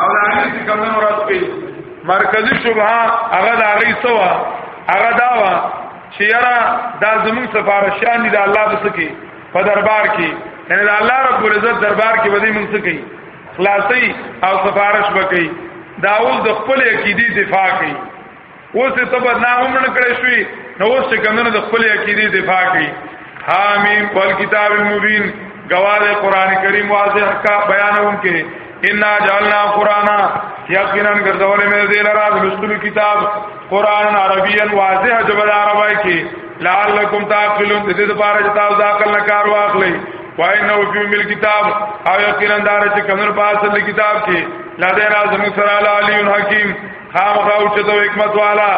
او دا هغه چې کوم مراد کوي مرکزی شبهه هغه دا غي سوا هغه دا وا چې یاره دا زمون سفارشان دي د الله د سکی په دربار کې یعنی د الله رب العزت دربار کې ودی مونږ سکی خلاصي او سفارش وکي دا اوس د خپل عقیدی دفاع کوي اوس ته بدنام هم نه کړی شوی نو اوس چې کمنو د خپل عقیده دفاع کوي حامیم بل کتاب المبین گواد قرآن کریم واضح کا بیان ان کے انا جعلنا قرانا یقینا گردول میں ذیل راز مستل کتاب قرآن عربیا واضح جبل عربی کی لعلکم تعقلون دې دې پاره چې تاسو عقل نه کار واخلئ وای نو په مل کتاب او یقینا دار چې کمر پاسه کتاب کې لا دې راز موږ سره علی حکیم خامخا او چې د حکمت والا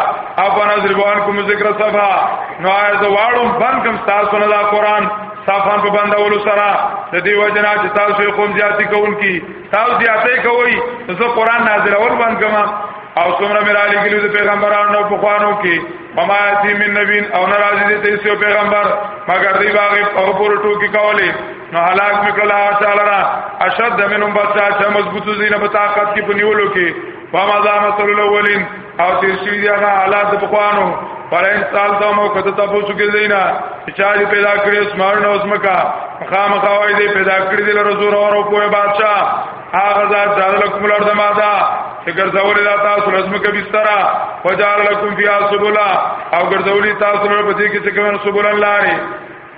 او په نظر بوان کوم ذکر صفه نو آیا زه واړم بند کوم تاسو نه دا قران صفان په بندولو سره د دې وجنا چې تاسو قوم زیاتی کوونکی تاسو زیاتې کوي زه قران نازلول بند کوم او څومره مې را لګلو د پیغمبرانو په خوانو کې وما یاتی من نبین او ناراضی دې ته سیو پیغمبر مگر دی باغ او پور ټوکی کولې نو هلاک میکړه تعالی را اشد منهم بچا چې مضبوط زینه په طاقت کې پنیولو کې فما ذا مثل الاولین او تیر شوی دی هغه حالات په خوانو پر انسان ته مو کته تاسو کې دینا چې دې پیدا کړی اسمان نو اسمکا خامخا وای دې پیدا کړی دې لره زور او په بادشاہ هغه ذات جعل لكم الارض مادا چې ګرځولې دا تاسو لازم کې بسترا وجعل لكم فيها سبلا او ګرځولې تاسو لپاره په دې کې چې کوم سبلا لاري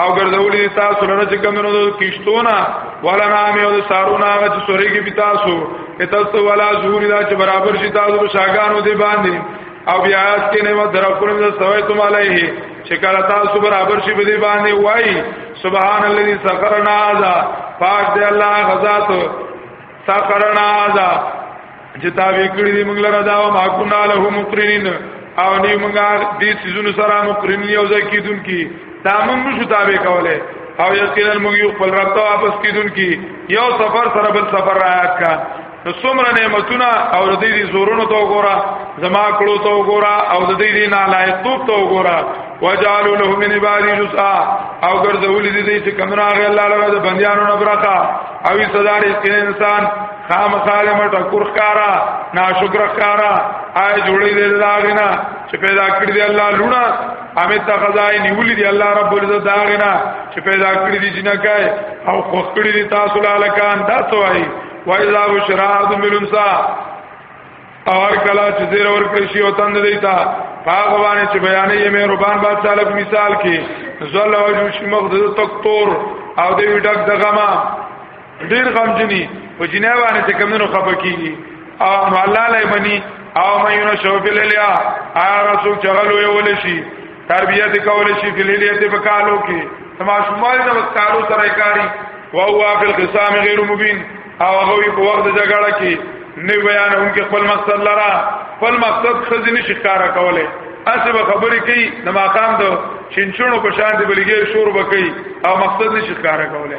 او ګرځولې تاسو لره چې کمنو د کشتونه ولا نام او سارونه هغه چې سوري کې پتا سو اتستو ولا زور دا چې برابر شي تاسو په شاګانو دی باندې او بیا اس کې نه مدر خپل د سوي تم علیه چې کله تاسو برابر شي په دی باندې وای سبحان الذي سخرنا ذا پاک دی الله غزاد سخرنا ذا چې تا وکړي دې موږ لره دا ما كنا له مقرنين او نه موږ دې سيزونو سره مقرنين او زکیدون کی دا موږ نشو تابع کوله او یقینا موږ یو خپل رب ته واپس کیدون کی یو سفر سره بل سفر رايات کا نو څومره نعمتونه او د دې زورونو ته وګوره زما کړو ته وګوره او د دې نه لایق توپ ته وګوره وجعلوا له من عبادي جزءا او ګرځول دي چې کمنه غي الله لپاره د بنديانو نه برخه او صدر انسان خام خاله مټه کور ښکارا ناشکر ښکارا آی جوړې دې الله غنا چې پیدا کړی دی الله لونه امیت تخزای نیولی دی الله رب العزت دا غنا چې پیدا کړی دی جنکای او خوخ کړی دی تاسو لالکان دا سوای وای لا بشراد ملنسا اور کلا چې زیر اور کړی شی او تند دیتا باغوانه چې بیانې یې مې ربان بادشاہ لک مثال کې زل او جوش مخدود تکتور او دی ډک دغما ډیر غمجنی په جنیا باندې چې کمونو خپه کیږي او نو الله لای بني او مینو شو بللیا ا رسول چغلو یو لشي تربیت کول شي بللیت په کالو کې تما شمال نو کارو سره کاری او هو فی القسام غیر مبین او هغه په وخت جګړه کې نه بیان هم کې خپل مقصد لرا خپل مقصد خزینه شکارا کوله اسه به خبرې کوي د ماقام د چنچونو په شان دی بلګیر شور وکي او مقصد نشي ښکارا کوله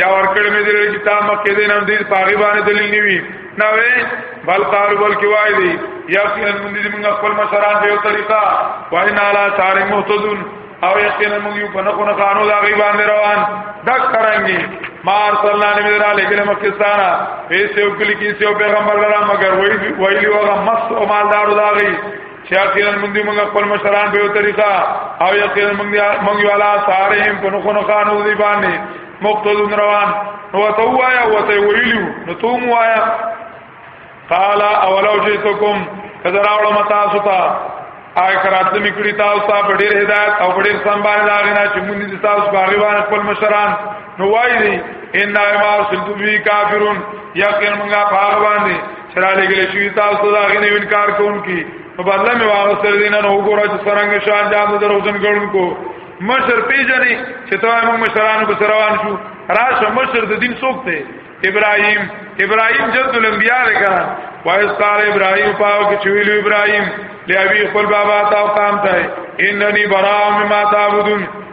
یا ورکړې مې دې کتاب مکه دې نام دې پاغي باندې دلیل نیوي نه وې بل قالو بل کې وای دي یقینا موږ دې موږ خپل مشران په یو طریقه وای نه علا ساري مهتدون او یقینا موږ یو کنه کنه قانون دا غي باندې روان دا کرانګي مار صلی الله علیه وسلم علیه ګل مکستانا ایسه وکړي کې سیو پیغمبر لرا مگر وای ویلی وغه مست او مالدار دا غي چې اخیرا موږ دې موږ خپل مشران په طریقه او یقینا موږ موږ یو علا سارهم په نو خنو خانو دی باندې مقتدون روان نو تو وایا او ته ویلو نو تو مو وایا قال اولو جئتکم کذا راول متا ستا آی کرات می کړی تاسو ته په ډیر هدایت او په ډیر سم باندې دا غنا چې مونږ دې تاسو باغی باندې خپل مشران نو وایي ان ما سلتو بی کافرون یقینا موږ په هغه باندې چرا لګل شوی تاسو دا غنه انکار کوم کی په بدل می واغسر دینه نو وګوره چې څنګه شان جام دروځن ګړونکو مشر پیجنې چې ته موږ مشرانو په روان شو راشه مشر د دین څوک دی ابراهیم ابراهیم جد الانبیاء لګا وایس قال ابراهیم پاو کې چویل ابراهیم لیا وی خپل بابا تا قام ته اننی برام ما تعبدون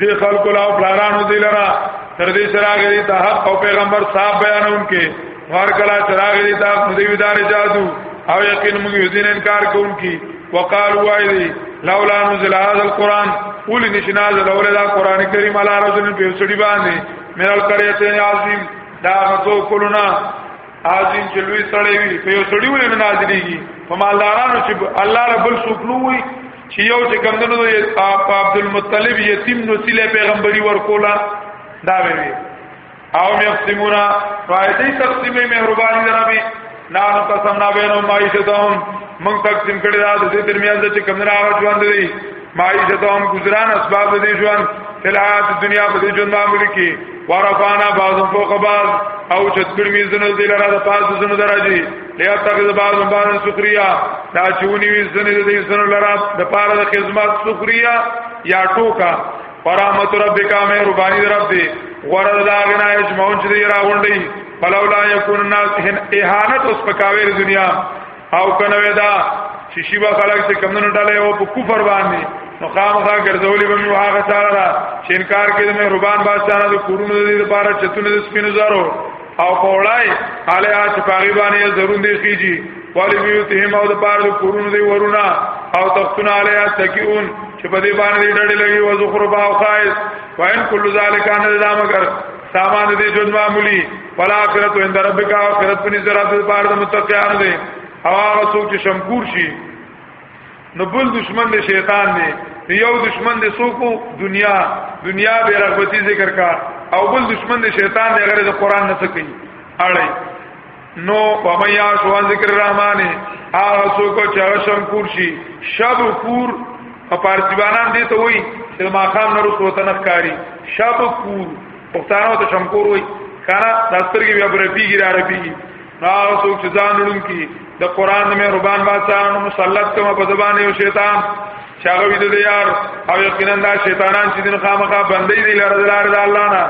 دې خلکو لا پلانانو دي لرا تر دې سره غري ته حق او پیغمبر صاحب بیانون کې هر کله سره غري ته دې ودار جادو او یقین موږ یې انکار کوم کی وقالوا وایلی لولا نزل هذا القران قول نشناز لولا دا قران کریم علی رجل په سړي باندې من القريه عظیم دا غو کولنا عظیم چې لوی سړی وي په سړي ولې نازلېږي په مالدارانو چې الله رب السوق نو وي چې یو چې کمندونو په عبد المطلب یتیم نو سیله پیغمبري ورکولا دا وی او یقسمونا فائدې تقسیمې مهرباني درامي نانو قسمنا بینو معیشتهم من تقسیم کړی دا د دې ترمیان چې کمندونو هغه ژوند دی معیشتهم گزاران اسباب دې ژوند تلات دنیا په دې ژوند باندې کې ورفانا بعض فوق بعض او چې تکړه مې زنه دې لاره د پاس زنه درځي لیا تخذ بعض بعض سخریا دا چونی وی زنه د دې سره لرا د پاره د خدمت سخریا یا ټوکا فرحمت ربک امه ربانی رب دی ورد دا غنا اجمعون چې دی راغونډي فلولا یکون الناس اهانت اوس پکاویر دنیا او کنه ودا چې شیبا خلک څخه کمنو ډاله او په کفر باندې نو خامخا ګرځولې به موږ هغه سره چې انکار کړي مې ربان بادشاہ د کورونو د لپاره چتونه د سپینو زارو او پوړای علی اچ پاغي باندې ضرور دی کیږي والی بیوتهم او د پاره د کورونو دی ورونه او تختونه علی تکیون چې په دې باندې ډډې لګي او زخرفا او خایس وان کل ذالک ان دا مگر سامان دې جون معمولی فلا اخرت عند ربک او اخرت په نظر د پاره د متقیان دی او هغه څوک چې شمکور شي نو بل دشمن دی شیطان دی یو دشمن دی سوکو دنیا دنیا به رغبتی ذکر کا او بل دشمن دی شیطان دی غیر د قران نه سکی اړی نو پمیا سو ذکر الرحمن هغه سوکو چرشم کورشي شب کور په پارتیبانان دی ته وای چې ما خام نه رسو تنخ کاری شب کور پښتانه ته شمکور وای کانا داسترګي بیا برپیږي را رپیږي دا څوک چې ځان لړون کی د قران مې ربان باسان مسلط کوم په زبان یو شیطان شاغه وی د یار او یقینا دا شیطانان چې دین خامخا بندې دي لار دلار د الله نه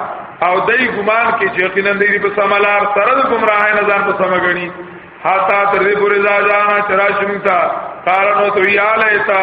او دای ګمان کې چې یقینا دې په سملار سره د گمراه نه ځان په سمګنی حتا تر دې پورې ځا جانا چرای شمتا کارنو تو یاله تا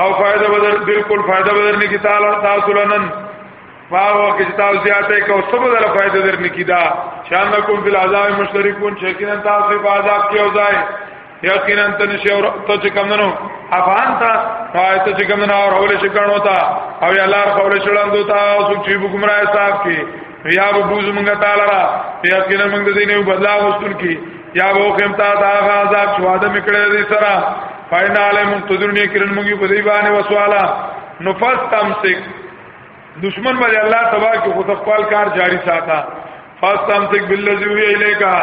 او فائدہ بدر بالکل فائدہ بدر نه کی تعالی تاسو لنن فاو کی تاسو زیاته کو سب در فائدہ در نه کی دا شان کوم فی العذاب مشترکون شکینا تاسو په عذاب کې او ځای یقینا تن شی اور ته چې کم نو افغان تا پای ته چې کم نو اور اول شي کڼو تا او یا لار خول شړاندو تا او سوچي بګمراه صاحب کې یا بوز مونږه تعالی را یا کینه مونږ د دینه بدلا وستون کی یا وو خیم تا دا عذاب شو ادم کړه دې سره فاین علی منتظر نه کړن مونږ په دې باندې وسوالا نفس تمسک دشمن باندې الله تبا کې خود خپل کار جاری ساته فاس تمسک بالذی وی الیکا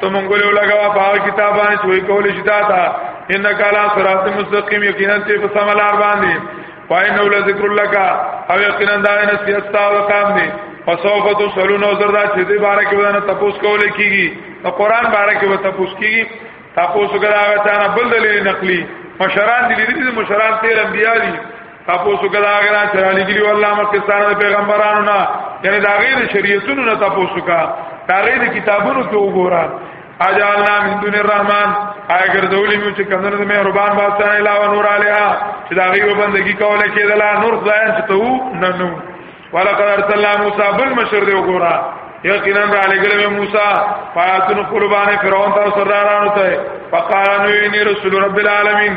ته مونږ له لګوا په کتابانه چوي کولې شتا تا انک علی صراط مستقیم یقینا ته په سملار باندې پای نو ذکر الله کا او یقینا دا نصیحت تا وقام دی فسوف تسلون او زردا چې دې باره کې ودانه تپوس کول کیږي او قران باره کې وته تپوس کیږي تپوس کړه هغه چانه بل دلیل نقلی مشران دي دې مشران تیر انبیا دي تپوس کړه هغه نه چرالي ګلی والله مکستان پیغمبرانو نه یعنی دا غیر شریعتونو نه تپوس کړه دا غیر کتابونو ته وګوره اجالنا من دون الرحمن آیا ګرځولې مو چې کمنو د مهربان بادشاہ علاوه نور علیها چې دا غي وبندګي کوله کې دلا نور ځای چې ته نه نو ولقد ارسلنا موسی بالمشر دی وګورا یقینا را لګل مې موسی پاتون قربانه فرعون تر سرارانو ته فقالوا اني رسول رب العالمین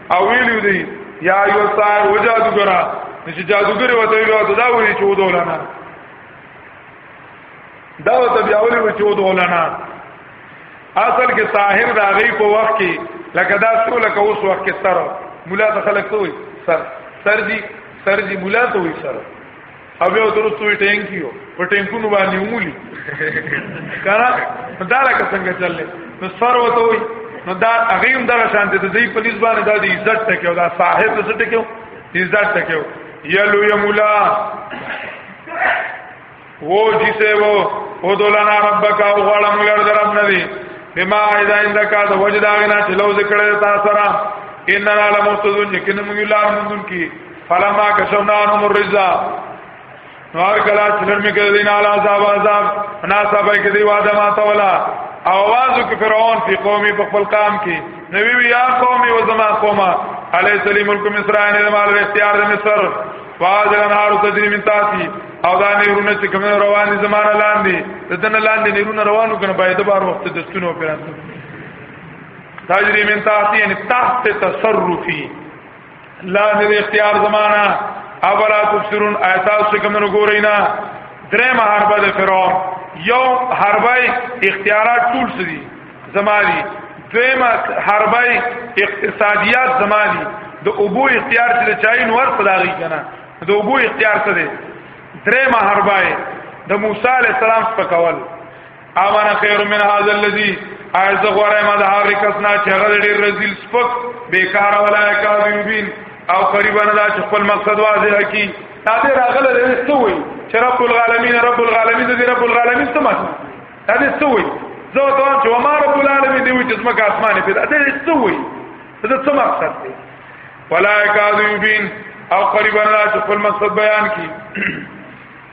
او ویلو دی یا یو سار و جادوګرا چې جادوګر وته ویلو ته دا وی چې ودولنا دا وته بیا ویلو چې ودولنا اصل کې ساحر دا غي په وخت کې لکه دا څو لکه اوس وخت کې سره مولا ته خلک ته وي سر سر دی سر دی مولا ته وي سره او یو درته ټینک یو په ټینکونو باندې ومولي کارا دا لکه څنګه چللې نو سر وته وي نو دا هغه هم دغه شان دي د دې پولیس باندې دا د عزت ټکیو دا صاحب څه ټکیو عزت ټکیو یلو یمولا وہ جسے وہ او دولانا ربک او غړم لر درب ندی بما اذا عندك ذا وجداغنا چلو ذکر تا سرا اننا لمستذون یقینا موږ لار مونږ کی فلما کشفنا عنهم الرجا نور کلا چلر می کړه دین اعلی عذاب عذاب انا صاحب کې دی واده ما تولا اواز کې فرعون په قومي په خپل قام کې نبی وی یا قومي و زما قومه علی سلیم ملک مصر عین مال اختیار د مصر واز الانهار تجری من تاتی او دا نهرونه چې کوم روان دي زمانه لاندې دتن لاندې نهرونه روانو کنه باید د بار وخت د ستونو پیرانته تجری من تاتی یعنی تحت تصرفی لا نه اختیار زمانہ اولا تبصرون ایتاز چې کوم نه ګورئ نه درې محاربه د فرعون یو حربای اختیارات ټول سدي زمالي دویمه حربای اقتصادیات زمالي د اوبو اختیار چې چای نور پداغي کنه د اوبو اختیار څه دی درې محاربه د موسی علی السلام په کول اوانا خیر من هذا الذي اعز غره ما ده هغه کس نه چې هغه ډیر رزل سپک بیکار ولا کاذبین او قریبا دا چې خپل مقصد واضح کی دا دې راغله دې څه وای چې رب العالمین رب العالمین دې رب العالمین څه معنی دا دې څه وای زه ته وایم چې ما رب العالمین دې وای چې زما کاسمانه پیدا دې څه وای دا څه مقصد دی ولا کاذبین او قریبا دا چې خپل مقصد بیان کی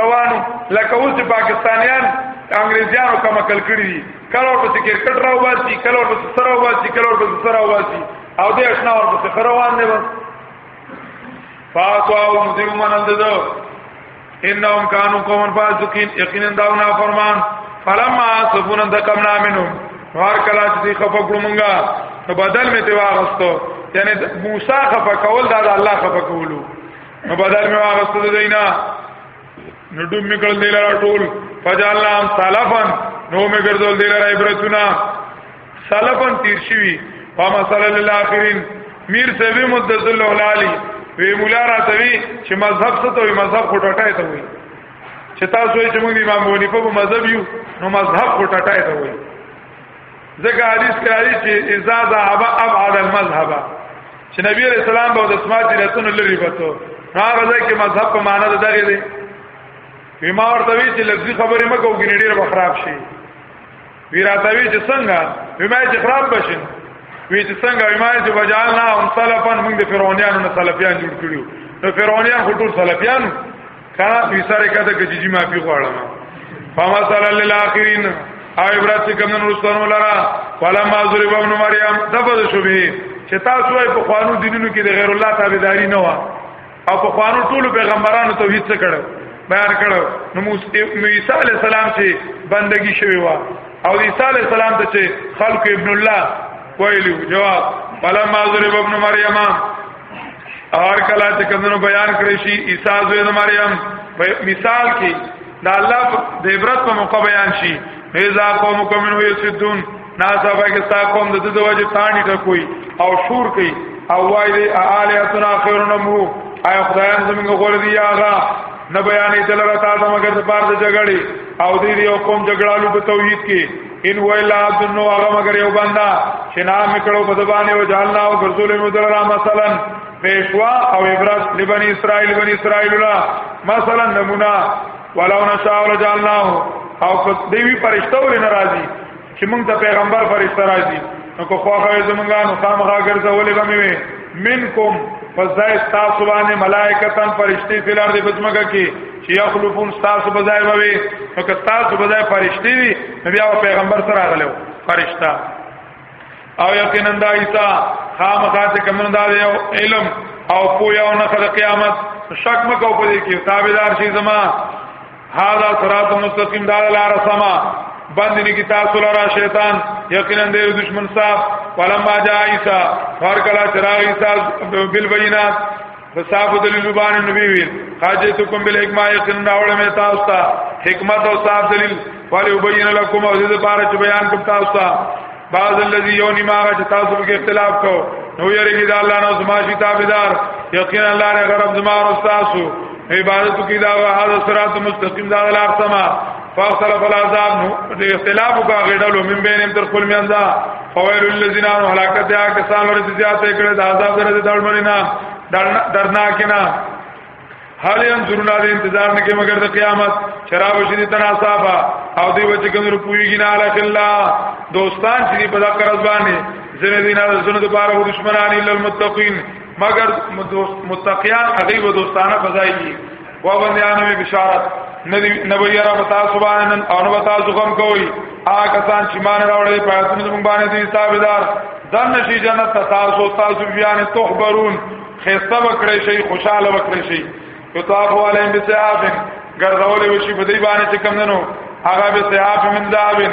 روانو لکه اوس چې پاکستانیان انګريزانو کوم کل کړی دي کله ورته کرکټ راو باسي کله ورته سره راو باسي کله ورته سره راو باسي او دې اشنا ورته سره روان دي بس فاتوا مزمن انددو انهم كانوا قوم فاسقين یقینا داونا فرمان فلما سفون انتقمنا منهم هر کلا چې خفه کړو مونږه نو بدل می ته واغستو یعنی موسی خفه کول دا الله خفه کولو نو بدل می واغست د دینا نو ډوب می کړل دیلرا ټول فجعلنا هم سلفن نو می ګرځول دیلرا عبرتنا سلفن تیر شوی فما صلی الاخرین میر سوی مدذل الله علی وی مولا را توی چې مذهب څه ته مذهب خټټای ته وی چې تاسو یې چې موږ امام بونی په مذهب یو نو مذهب خټټای ته وی ځکه حدیث کې راځي چې اذا ذهب ابعد المذهب چې نبی عليه السلام به د اسماعیل راتون لري وته هغه ځای کې مذهب په معنا ده دغه دی بما ورته وی چې لفظي خبرې مکه وګینې ډېر خراب شي وی راته وی چې څنګه بما چې خراب بشي وی چې څنګه بما چې بجالنا هم سلفن موږ د فرعونانو نه سلفیان جوړ کړیو نو فرعونان خو ټول سلفیان کړه په سره کده کې چې ما پی غواړم فما صلی الله الاخرین او عبرت کوم نن رسولانو لرا فلما ضرب ابن مریم دبد شبهه چې تاسو په خوانو دینونو کې د غیر الله تابعداري نه و او په خوانو ټولو پیغمبرانو توحید څخه کړو بیان کړو نو موسی علی السلام چې بندگی شوی و او عیسی علی السلام ته چې خلق ابن الله ویلو جواب فلما ضرب ابن مریم اور کلا چې کمنو بیان کړی شي عیسی زوی د مریم په مثال کې دا الله د عبرت په موقع بیان شي اذا قوم کوم نو یسدون ناسا پاکستا قوم د دې وجه تانی ته کوئی او شور کوي او وای دی اعلی اتنا خیرون مو آی خدایان زمونږ غوړ دی آغا نه بیانې دلته تا ته مگر د پاره د جګړې او دې یو قوم جګړالو په توحید کې ان ویلا دنو هغه مگر یو بندا چې نام کړو په زبانه او جاننا او ګرځول مو در را مثلا پیشوا او عبرت لبنی اسرائیل بنی اسرائیل لا مثلا نمونه ولو نشاء لجعلنا او دیوی فرشتو لنا راضی چې موږ ته پیغمبر فرشتہ راضی نو کو خواخه زمونږه نو خامخا ګرځولې به مې منکم فزای تاسو باندې ملائکتان فرشتي فلار دې بچمګه کې چې یخلفون تاسو په ځای ووي نو که تاسو په ځای فرشتي وي نو بیا پیغمبر سره غلو فرشتہ او یقینا دا عیسی خامخا چې کوم دا دی علم او پویا او نخل قیامت شک مکو په دې کې تابعدار شي زما هاذا صراط مستقیم دا لار سما باندې نه کی تاسو لرا شیطان یقینا دې دشمن صاحب ولما جاء عیسی هر کلا چراغ عیسی بالبینات فصاف دلیل باندې نبی ویل حاجتکم بالحکمه یقین راوړ مې تاسو ته حکمت او صاف دلیل ولی وبین لكم او دې لپاره چې بیان کوم تاسو ته بعض الذي یونی ما چې تاسو کې اختلاف کو نو یریږي دا الله نو زما شي تابعدار یقین الله نه غرب زما او تاسو عبادت کی دا غا حضرت مستقیم دا لار سما فاختلف العذاب نو اختلاف کا غډلو من بینهم تر خپل میان دا فویل للذین هلاکت یا کسان ورته زیات کړه د عذاب درته دړمنینا درناکینا حال انظرنا دې انتظار نه کې مگر د قیامت شراب شدی تناسابا او دی وچ کوم روپویږي نه علی الله دوستان چې په دا قرض باندې زنه دینه د سنت لپاره دشمنان الا المتقین مگر متقیان هغه و دوستانه فضایي و بندیانو می بشارت نبی را بتا سبحانن او نو بتا زغم کوي آ کسان چې مان راوړې پیسې موږ باندې دي تابعدار دن نشي جنت تاسو تاسو بیان تخبرون خسته وکړې شي خوشاله وکړې شي یو تاسو علیهم بسعافن ګرځولې وشي په دې باندې چې کم ننو هغه بسعاف من ذابن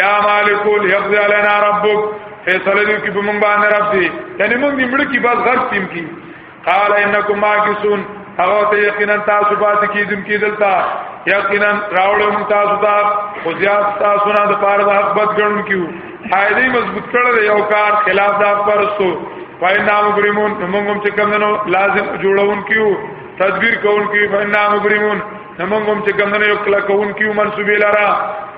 یا مالک یقضی علینا ربک فیصله دی کی په مونږ باندې رب دی یعنی مونږ نیمړ کی بس غرب تیم کی قال انکم ماکسون هغه ته یقینا تاسو پاتې کیدون کی دلتا یقینا راوړم تاسو ته خو زیات تاسو نه د پاره د حق بد ګڼو کیو فائدې مضبوط کړل یو کار خلاف د پرستو پای نام ګریمون موږ هم چې کمنو لازم جوړون کیو تدبیر کون کی فنا مبرمون نمونږ هم چې کمنه یو کلا کون کیو منسوبې لارا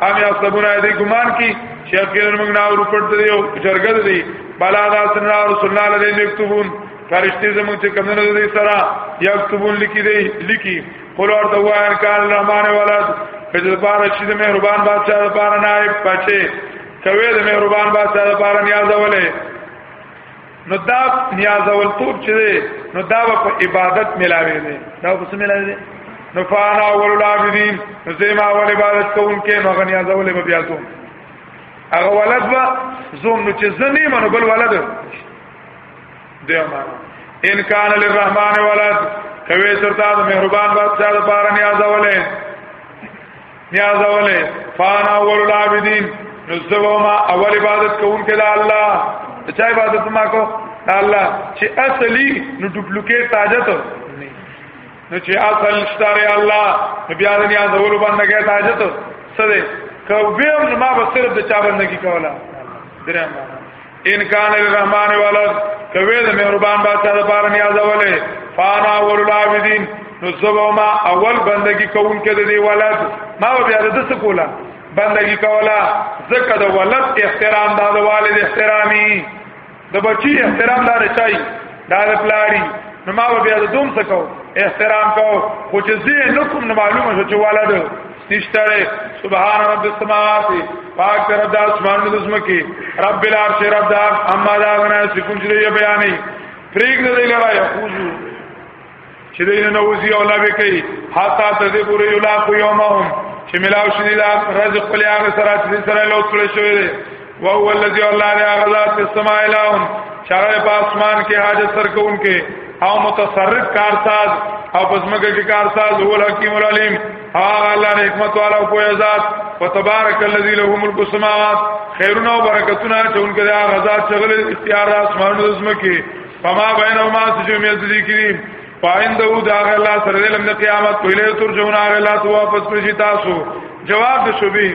هم یا سبونه دې ګمان کی چې اخیر موږ نه ورو پټ دی او چرګل دی بلا دا سن رسول الله علیه وسلم یكتبون فرشتي زموږ چې کمنه دې سره یكتبون لیکي دی لیکي قول ورته وایي کان الرحمن ولد فجر بار شي د مهربان بادشاہ لپاره نائب پچه کوي د مهربان بادشاہ لپاره نیاز ولې نو دا نیاز اول توب چې دی نو دا په عبادت ملاوي دی دا په څه ملاوي دی نو فانا اول العابدین نو زما اول عبادت کوونکې نو غنیا زول به بیا زوم هغه ولد وا زوم نو چې زنی منو بل ولد دی ما ان کان للرحمن ولد کوي تر تا مهربان بادشاہ لپاره نیاز اولې نیاز اوله فانا اول العابدین نزدو ما اول عبادت کون کلا اللہ چا عبادت ما کو الله چې اصلي نو ډوپلیکیټ تاجت نو چې اصل شتاره الله بیا د نیاز اول باندې کې تاجت سره کوم ما به صرف د چا باندې کولا درم ان کان الرحمن ولد کوي د مهربان بادشاہ د پاره نیاز اوله فانا اول العابدین نو سبا ما اول بندگی کوون کې د دی ولد ما بیا د څه کولا بندگی کولا زکه د ولد احترام دا د والد احترامي د بچی احترام دا رچای دا د پلاری نو ما بیا د دوم څه کو احترام کو خو چې زه نو کوم معلومه شو چې ولد نشتره سبحان رب السماوات پاک تر د اسمان د زمکی رب العرش رب د اما دا غنا سکون چې دی بیانې فریق نه دی لرا یخوزو چې دی نه وزي او لا به کوي حتا ته دې پورې یلا کو یومهم چې ملاو شې لا رزق په لاره سره چې سره لوټ کړی شوی دی وهو الذي الله لا غزا في السماء الهون چاره په اسمان کې حاجت سر کوونکې او متصرف کارساز او پسمګه کې کارساز هو الحکیم العلیم هغه الله نه حکمت والا او کوی ذات وتبارک الذی له ملک السماوات خیرونه او برکتونه چې انکه دا غزا شغل اختیار اسمانونو د زمکه فما بینهما سجو میز دي کریم پاینده او دا الله سره لم قیامت په لور ترجمه هغه لا واپس کړی تاسو جواب د شوبې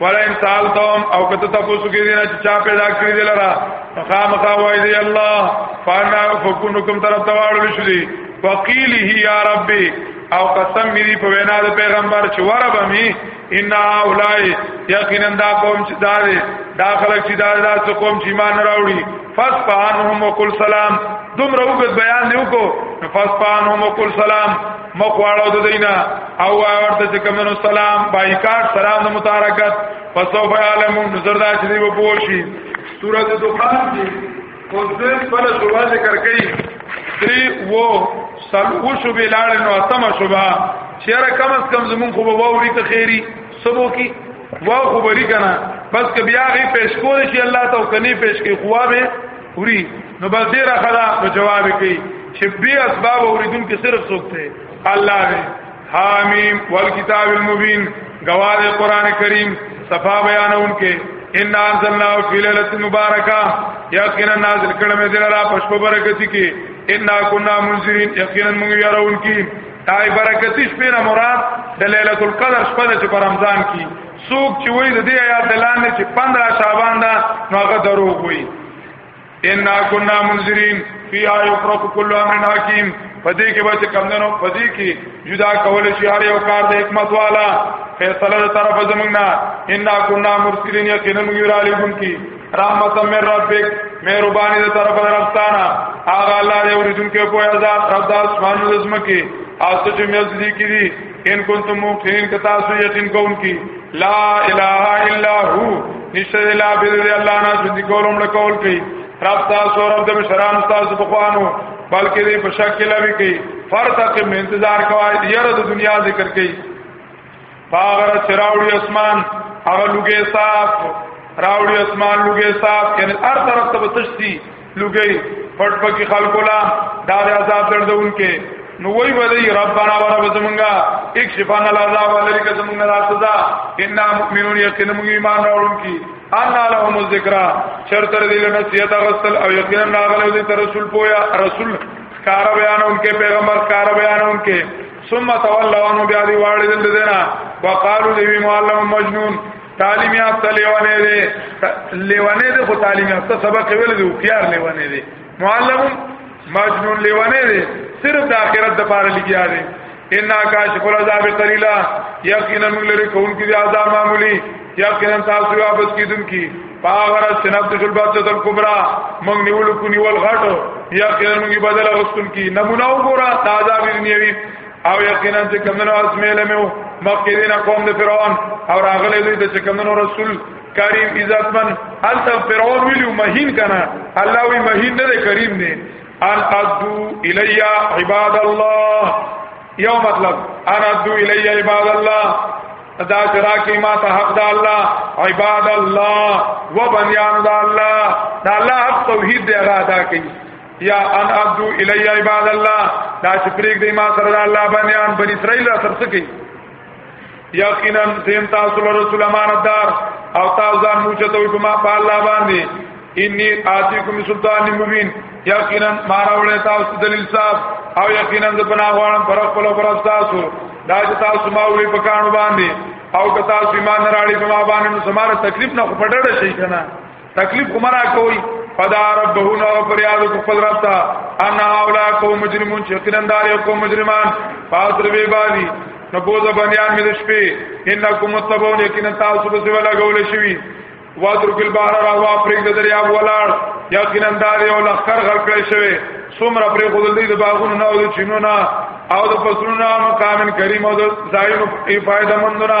ولا ان سالتم او کته تاسو کې دي نه چا پیدا کړی دی لرا خامخا وای دی الله فانا فكنكم طرف تواړل شو دي وقيله يا ربي او قسم می دی په وینا د پیغمبر چې ورب می ان اولای یقینا دا قوم چې دا دی دا خلک چې دا دا څه قوم چې ایمان راوړي فسبحانهم وکل سلام دومره وګت بیان دی وکړو فسبحانهم وکل سلام مخواړو د دینا او ورته چې کومو سلام بایکاټ سلام د متارکت فسوف علمون نظر دا چې دی وپوشي سورۃ دخان کې او ځل پر شوبه ذکر کړي دی وو سلو شوبه لاړ نو اتم شوبه چیرې کم از کم زمون خو به ووري ته خیری سبو کی وا خو بری کنه بس که بیا غي پیش کول شي الله ته کني پیش کې خوابه خوري نو بس ډیره خلا نو جواب کوي چې به اسباب اوریدون کې صرف څوک دی الله دی حامیم والکتاب المبین گواد قرآن کریم صفا بیانون کې ان انزلنا فی ليله مبارکه یقینا نازل کړه مې دل را پښپ برکتی کې ان کنا منذرین یقینا موږ یارون کې تای برکتی شپه نه مراد د ليله القدر شپه چې په رمضان کې څوک چې وایي د دې آیات دلانه چې 15 شعبان دا نو هغه دروغ وایي ان كنا منذرين فی یفرق کل امر حکیم پدې کې به کمندنو پدې کې جدا کول شي هر یو کار د حکمت والا فیصله تر طرف زمنګ نه ان كنا مرسلین یقینا مغیر علیکم کی رحمت من ربک مهربانی د طرف درستانا هغه الله دې ورزم کې په آزاد رب داس باندې زمکه او څه چې مې ځدی کړي ان کنتم موقنین که تاسو یقین کوونکی لا اله الا هو نشته الا بالله الله نه ژوند کولم له کول کوي رب تاسو رب د بشران تاسو په خوانو بلکې دې په شک کې لوي کوي فرتق من انتظار کوي یره د دنیا ذکر کوي باغر چراوړي اسمان هغه لوګي صاف راوړي اسمان لوګي صاف یعنی هر طرف ته بتشتي لګي پټ پکې خلکو لا دا د عذاب دردونکې نو وای ودی ربانا ورب زمونږه ایک شفان العذاب الک زمونږه لا سزا ان مؤمنون یقینا موږ ایمان راوړونکي ان لهم الذکر چرتر دې له نصیحت غسل او یقینا راغلو دې رسول پویا رسول کار بیان انکه پیغمبر کار بیان انکه ثم تولوا عنه بیا دی واړی دل دینا وقالو دی معلم مجنون تعلیم یافته لیوانه دی لیوانه دی خو تعلیم یافته سبق ویل دی او پیار لیوانه دی معلم مجنون لیوانه دی صرف د آخرت د پاره لګیا دی ان کاشف العذاب قلیلا یقینا موږ لري کون کې عذاب معمولی یقینا تاسو واپس کیدون کی پاغر سنبت شل بچت الکبرى موږ نیول کو نیول غټو یقینا موږ بدل غستون کی نمونه وګوره تازه وینیوی او یقینا چې کمنو ازمیل میو مخکې دین قوم د فرعون او راغله دوی ته چې کمنو رسول کریم عزتمن انت فرعون ویلو مهین کنا الله وی مهین نه کریم نه ان ادو الیا عباد الله یو مطلب ان ادو الیا عباد الله دا چرا کی ما ته حق د الله عباد الله و بنیان د الله د الله حق توحید دی ادا کړي یا ان عبدو الی عباد الله دا چې پریګ دی ما سره الله باندې ان بنی اسرائیل را سره سکی یقینا زم تاسو له رسول امانتدار او تاسو ځان موچته وي په ما په الله باندې انی آتیکم سلطان مبین یقینا ما راولې تاسو دلیل صاحب او یقینا د پناه غواړم پر خپل پر تاسو دا چې تاسو ما وی په کانو باندې او که تاسو ایمان راړي په ما باندې نو سماره تکلیف نه پټړ شي کنه تکلیف خو مرا کوي فدا ربه نو فریاد کو خپل رب ته ان اولا قوم مجرمون چې کلندار یو قوم مجرمان فاضر به بالی نو بوزه بنیان مې د شپې انکم متبون یقینا تاسو به ولا غول شي وادر کل بحر را وا پرېګ د دریاب ولاړ یقینا دار یو لخر غر کړی شوی سمره پرې خودل دی د باغونو نه او د چینو نه او د فصلونو نه مقامن کریم او د ځایونو فائدہ مندونه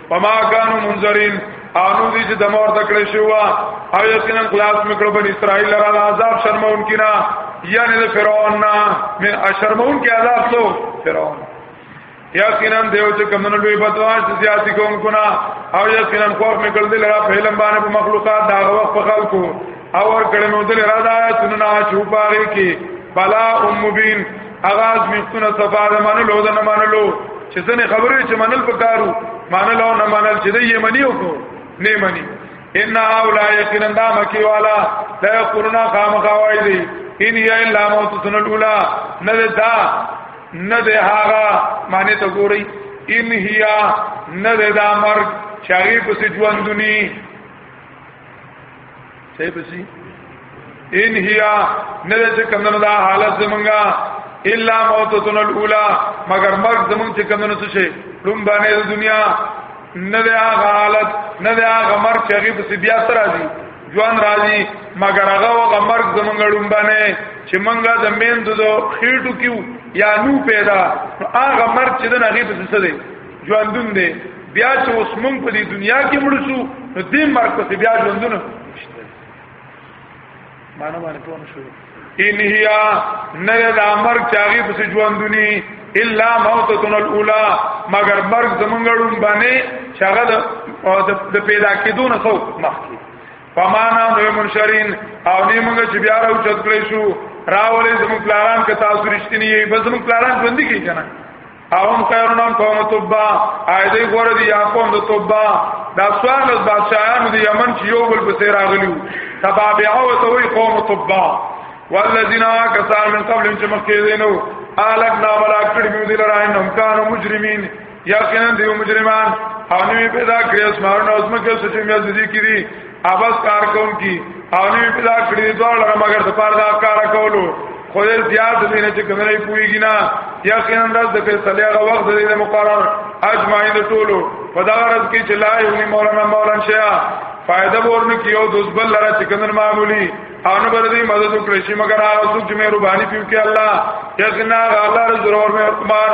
فما كانوا منذرين انو دي چې دمور تکړه شو او یقینا خلاص میکړو بن اسرائیل لرا عذاب شرمون کینا یعنی د فرعون نا من شرمون کې عذاب سو فرعون یقینا دیو چې کمنو لوی بدواش سیاسي کوم کنا او یقینا خور میکړل لرا په لمبانه په مخلوقات دا وخت په خلکو او ور کړه مې دل را دا آیتونه نه چوپاره کې بلا ام مبین اغاز مستونه صفا د منلو د نه منلو چې ځنې خبرې چې منل پکارو منل او نه منل چې دې منی او کو نه منی ان اولا یقینا دا مکی والا لا قرنا خامخوای دی ان یا الا موت سن الاولى نه دا نه ده هغه معنی ته ګوري ان هيا نه ده دا مرګ شریف سي ژوندونی صحیح بسی ان هيا نه چې کمنو دا حالت زمونږه الا موتتن الاولى مگر مرګ زمونږ چې کمنو څه شي لوم باندې د دنیا نه دا حالت نه دا مرګ چې غیب سی بیا تر راځي ژوند راځي مگر هغه وغه مرګ زمونږ لوم باندې چې مونږه د مین دو خېټو کیو یا نو پیدا هغه مرګ چې د غیب سی څه دی ژوندون دی بیا چې اوس مونږ په دې دنیا کې مړ شو نو دې مرګ پسې بیا ژوندون معنا باندې پوه شو ان هي نه د امر چاغي پسې ژوندونی الا موتتن الاولى مگر مرګ زمونږ ډوم باندې چاغه د پیدا کېدو نه څو مخکې فمانا نو منشرین او نه موږ چې بیا راو چت کړی شو راولې زموږ پلاران که تاسو رښتینی یې بس زموږ پلاران ژوند کی کنه اهم کارونم قوم توبا ایدې ګور دي یا قوم د توبا دا سوال د بادشاہانو د یمن چې یو بل په سیر راغلیو تبابعو ته وی قوم توبا والذین کسان من قبل چې مخکې دینو الک نا ملاک کړي موږ دلراین هم کان مجرمین یقینا دی مجرمان او نوی پیدا کړی اسمانونه اوس مکه سچې مې ځدی کړي اوس کار کوم کی او نه پیدا کړی دوه مگر د پاره دا کار کولو خو دې زیات دې نه چې کوم نه پويږي نه یقینا د دې فیصله هغه وخت دې مقرر اجمعین د ټولو په دا ورځ کې چې لا یو مولانا مولانا شیا فائدہ ورن کیو دوسبل لره چې کوم معمولی او نه بردی مدد وکړي چې مگر هغه څوک چې مهرباني پیو کې الله یقینا الله رزق اور مهربان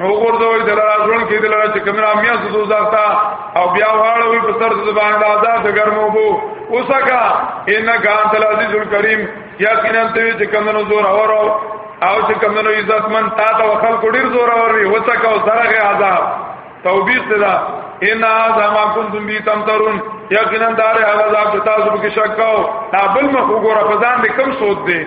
نو ګورځوي دلاره ځون کې دلاره چې کمرا میا سدو ځاتا او بیا واړوي په سر د باندې آزاد د ګرمو بو اوسکا ان کان تل عزیز الکریم یقینا ته چې کمنو زور اور او چې کمنو عزت من تا ته وخل کوډیر زور اور وي اوسکا او سره عذاب توبیخ ده ان هذا ما كنتم به تمترون یقینا دار هغه عذاب چې تاسو به شک کاو دا بل مخ وګوره په ځان دې کم سود دی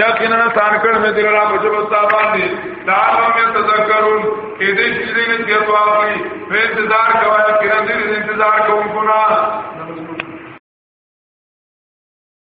یا کنا سان کړه مې دل را بچو تا باندې دا نو مې تذکرون کې دې چې دې نه تیر واغلي په انتظار کوه کړه دې انتظار کوم کو نه